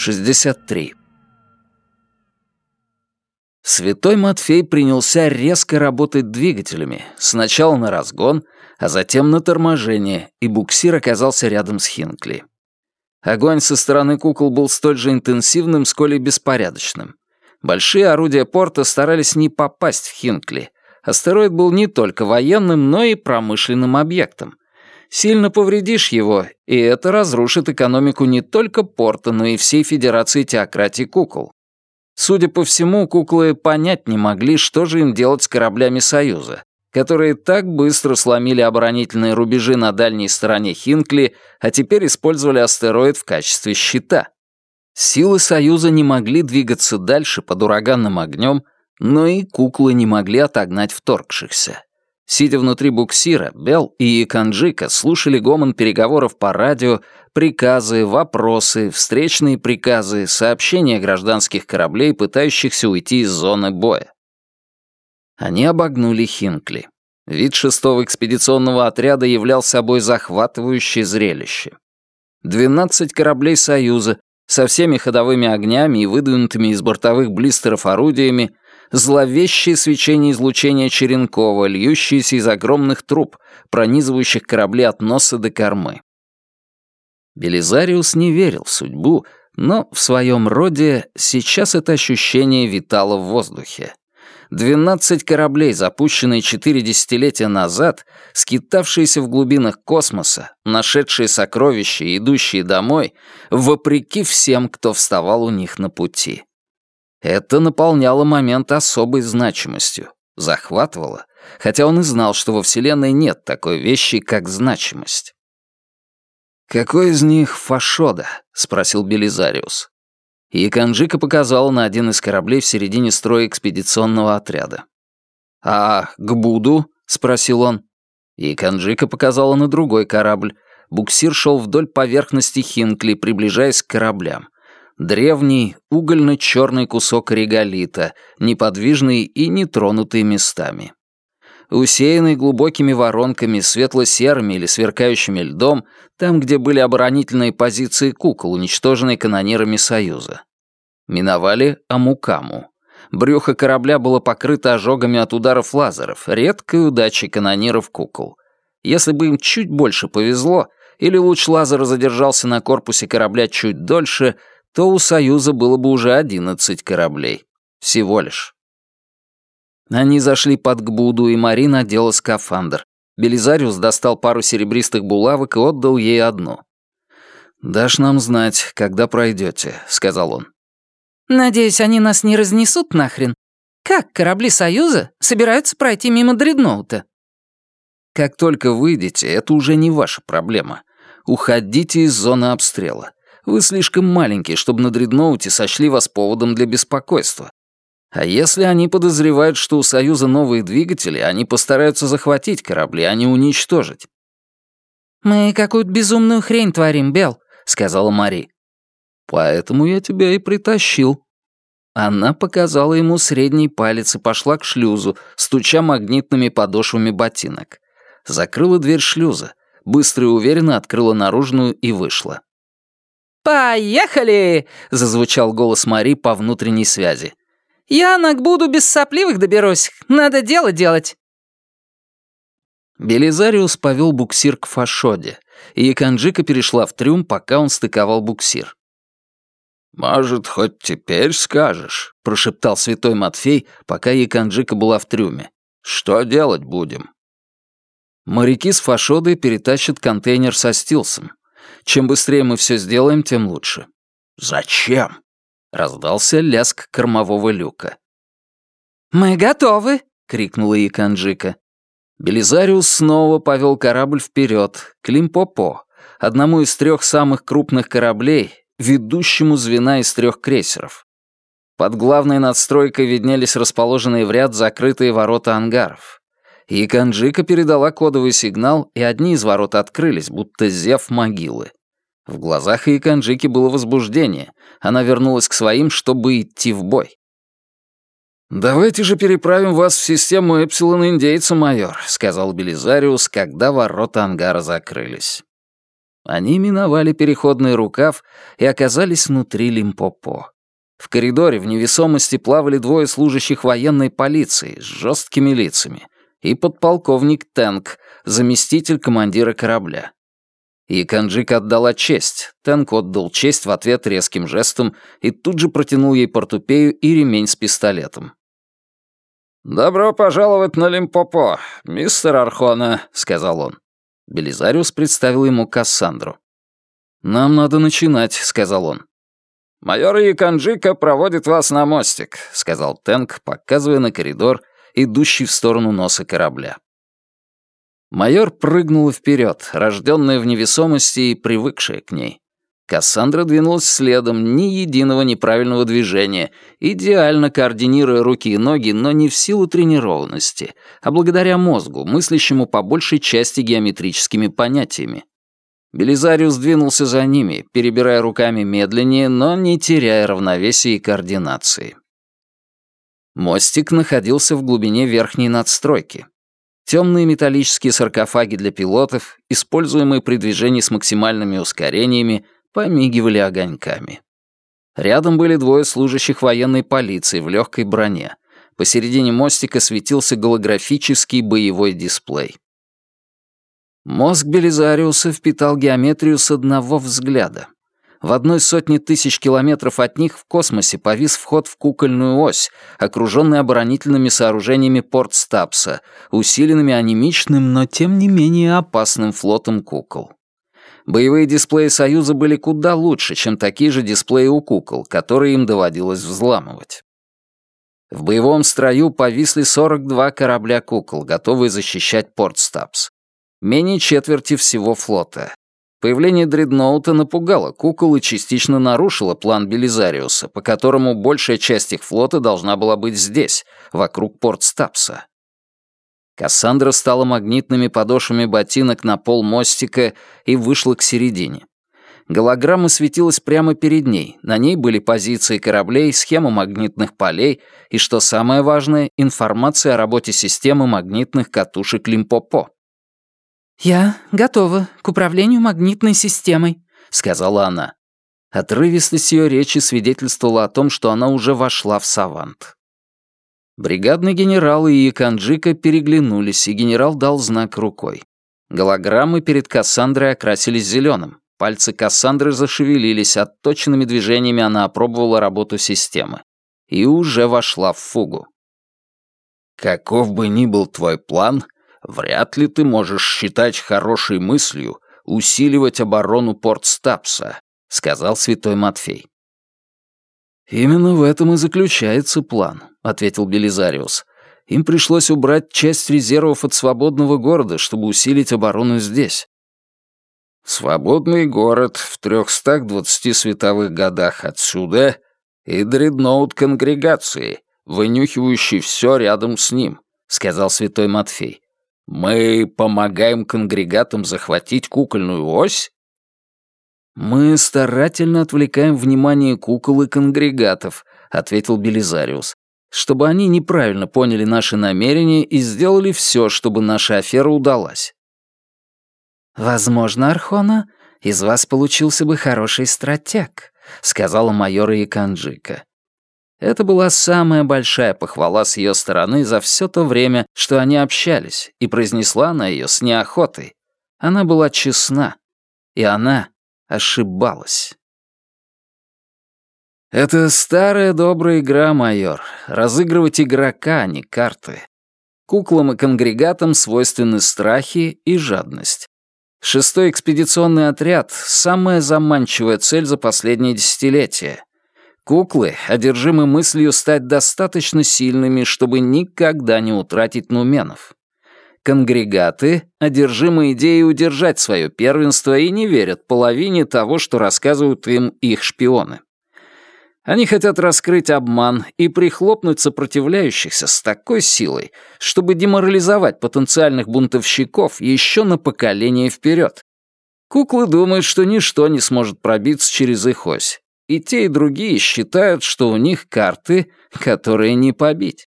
63. Святой Матфей принялся резко работать двигателями, сначала на разгон, а затем на торможение, и буксир оказался рядом с Хинкли. Огонь со стороны кукол был столь же интенсивным, сколь и беспорядочным. Большие орудия порта старались не попасть в Хинкли. Астероид был не только военным, но и промышленным объектом. Сильно повредишь его, и это разрушит экономику не только порта, но и всей Федерации теократий кукол. Судя по всему, куклы понять не могли, что же им делать с кораблями Союза, которые так быстро сломили оборонительные рубежи на дальней стороне Хинкли, а теперь использовали астероид в качестве щита. Силы Союза не могли двигаться дальше под ураганным огнем, но и куклы не могли отогнать вторгшихся. Сидя внутри буксира, Белл и Яканджика слушали гомон переговоров по радио, приказы, вопросы, встречные приказы, сообщения гражданских кораблей, пытающихся уйти из зоны боя. Они обогнули Хинкли. Вид шестого экспедиционного отряда являл собой захватывающее зрелище. Двенадцать кораблей «Союза» со всеми ходовыми огнями и выдвинутыми из бортовых блистеров орудиями зловещее свечение излучения Черенкова, льющееся из огромных труб, пронизывающих корабли от носа до кормы. Белизариус не верил в судьбу, но в своем роде сейчас это ощущение витало в воздухе. Двенадцать кораблей, запущенные четыре десятилетия назад, скитавшиеся в глубинах космоса, нашедшие сокровища и идущие домой, вопреки всем, кто вставал у них на пути. Это наполняло момент особой значимостью, захватывало, хотя он и знал, что во Вселенной нет такой вещи, как значимость. «Какой из них Фашода?» — спросил Белизариус. И Канджика показала на один из кораблей в середине строя экспедиционного отряда. «А к Буду?» — спросил он. И Канджика показала на другой корабль. Буксир шел вдоль поверхности Хинкли, приближаясь к кораблям. Древний, угольно-черный кусок реголита, неподвижный и нетронутый местами. Усеянный глубокими воронками, светло-серыми или сверкающими льдом, там, где были оборонительные позиции кукол, уничтоженные канонирами Союза. Миновали Амукаму. Брюхо корабля было покрыто ожогами от ударов лазеров, редкой удачи канониров кукол. Если бы им чуть больше повезло, или луч лазера задержался на корпусе корабля чуть дольше, то у Союза было бы уже одиннадцать кораблей. Всего лишь. Они зашли под Гбуду, и Марина надела скафандр. Белизариус достал пару серебристых булавок и отдал ей одну. «Дашь нам знать, когда пройдете», — сказал он. «Надеюсь, они нас не разнесут нахрен. Как корабли Союза собираются пройти мимо дредноута?» «Как только выйдете, это уже не ваша проблема. Уходите из зоны обстрела. Вы слишком маленькие, чтобы на дредноуте сочли вас поводом для беспокойства. А если они подозревают, что у Союза новые двигатели, они постараются захватить корабли, а не уничтожить. «Мы какую-то безумную хрень творим, Бел», — сказала Мари. «Поэтому я тебя и притащил». Она показала ему средний палец и пошла к шлюзу, стуча магнитными подошвами ботинок. Закрыла дверь шлюза, быстро и уверенно открыла наружную и вышла. «Поехали!» — зазвучал голос Мари по внутренней связи. «Я на Гбуду без сопливых доберусь. Надо дело делать». Белизариус повел буксир к Фашоде, и Яканджика перешла в трюм, пока он стыковал буксир. «Может, хоть теперь скажешь?» — прошептал святой Матфей, пока Яканджика была в трюме. «Что делать будем?» Моряки с Фашодой перетащат контейнер со стилсом. Чем быстрее мы все сделаем, тем лучше». «Зачем?» — раздался лязг кормового люка. «Мы готовы!» — крикнула Яканджика. Белизариус снова повел корабль вперед, к Лимпопо, одному из трех самых крупных кораблей, ведущему звена из трех крейсеров. Под главной надстройкой виднелись расположенные в ряд закрытые ворота ангаров. И Канджика передала кодовый сигнал, и одни из ворот открылись, будто зев могилы. В глазах Иканджики было возбуждение. Она вернулась к своим, чтобы идти в бой. «Давайте же переправим вас в систему Эпсилон Индейца, майор», — сказал Белизариус, когда ворота ангара закрылись. Они миновали переходный рукав и оказались внутри Лимпопо. В коридоре в невесомости плавали двое служащих военной полиции с жесткими лицами и подполковник Тэнк, заместитель командира корабля. И Канджик отдала честь. Тэнк отдал честь в ответ резким жестом и тут же протянул ей портупею и ремень с пистолетом. «Добро пожаловать на Лимпопо, мистер Архона», — сказал он. Белизариус представил ему Кассандру. «Нам надо начинать», — сказал он. «Майор Яканджика проводит вас на мостик», — сказал Тэнк, показывая на коридор, идущий в сторону носа корабля. Майор прыгнула вперед, рожденная в невесомости и привыкшая к ней. Кассандра двинулась следом, ни единого неправильного движения, идеально координируя руки и ноги, но не в силу тренированности, а благодаря мозгу, мыслящему по большей части геометрическими понятиями. Белизариус двинулся за ними, перебирая руками медленнее, но не теряя равновесия и координации. Мостик находился в глубине верхней надстройки. Темные металлические саркофаги для пилотов, используемые при движении с максимальными ускорениями, помигивали огоньками. Рядом были двое служащих военной полиции в легкой броне. Посередине мостика светился голографический боевой дисплей. Мозг Белизариуса впитал геометрию с одного взгляда. В одной сотне тысяч километров от них в космосе повис вход в кукольную ось, окруженный оборонительными сооружениями порт Стапса, усиленными анемичным, но тем не менее опасным флотом кукол. Боевые дисплеи Союза были куда лучше, чем такие же дисплеи у кукол, которые им доводилось взламывать. В боевом строю повисли 42 корабля кукол, готовые защищать порт Стапс. Менее четверти всего флота. Появление дредноута напугало кукол и частично нарушило план Белизариуса, по которому большая часть их флота должна была быть здесь, вокруг порт Стапса. Кассандра стала магнитными подошвами ботинок на пол мостика и вышла к середине. Голограмма светилась прямо перед ней. На ней были позиции кораблей, схема магнитных полей и, что самое важное, информация о работе системы магнитных катушек Лимпопо. «Я готова к управлению магнитной системой», — сказала она. Отрывистость ее речи свидетельствовала о том, что она уже вошла в савант. Бригадный генерал и Яканджика переглянулись, и генерал дал знак рукой. Голограммы перед Кассандрой окрасились зеленым. Пальцы Кассандры зашевелились, отточенными движениями она опробовала работу системы. И уже вошла в фугу. «Каков бы ни был твой план, вряд ли ты можешь считать хорошей мыслью усиливать оборону порт Стапса», — сказал святой Матфей. «Именно в этом и заключается план», — ответил Белизариус. «Им пришлось убрать часть резервов от свободного города, чтобы усилить оборону здесь». «Свободный город в 320 световых годах отсюда и дредноут конгрегации, вынюхивающий все рядом с ним», — сказал святой Матфей. «Мы помогаем конгрегатам захватить кукольную ось?» «Мы старательно отвлекаем внимание кукол и конгрегатов», — ответил Белизариус, «чтобы они неправильно поняли наши намерения и сделали все, чтобы наша афера удалась». «Возможно, Архона, из вас получился бы хороший стратег», — сказала майора Яканджика. Это была самая большая похвала с ее стороны за все то время, что они общались, и произнесла она ее с неохотой. Она была честна, и она ошибалась. Это старая добрая игра, майор. Разыгрывать игрока, а не карты. Куклам и конгрегатам свойственны страхи и жадность. Шестой экспедиционный отряд — самая заманчивая цель за последние десятилетия. Куклы одержимы мыслью стать достаточно сильными, чтобы никогда не утратить нуменов. Конгрегаты одержимы идеей удержать свое первенство и не верят половине того, что рассказывают им их шпионы. Они хотят раскрыть обман и прихлопнуть сопротивляющихся с такой силой, чтобы деморализовать потенциальных бунтовщиков еще на поколение вперед. Куклы думают, что ничто не сможет пробиться через их ось. И те, и другие считают, что у них карты, которые не побить.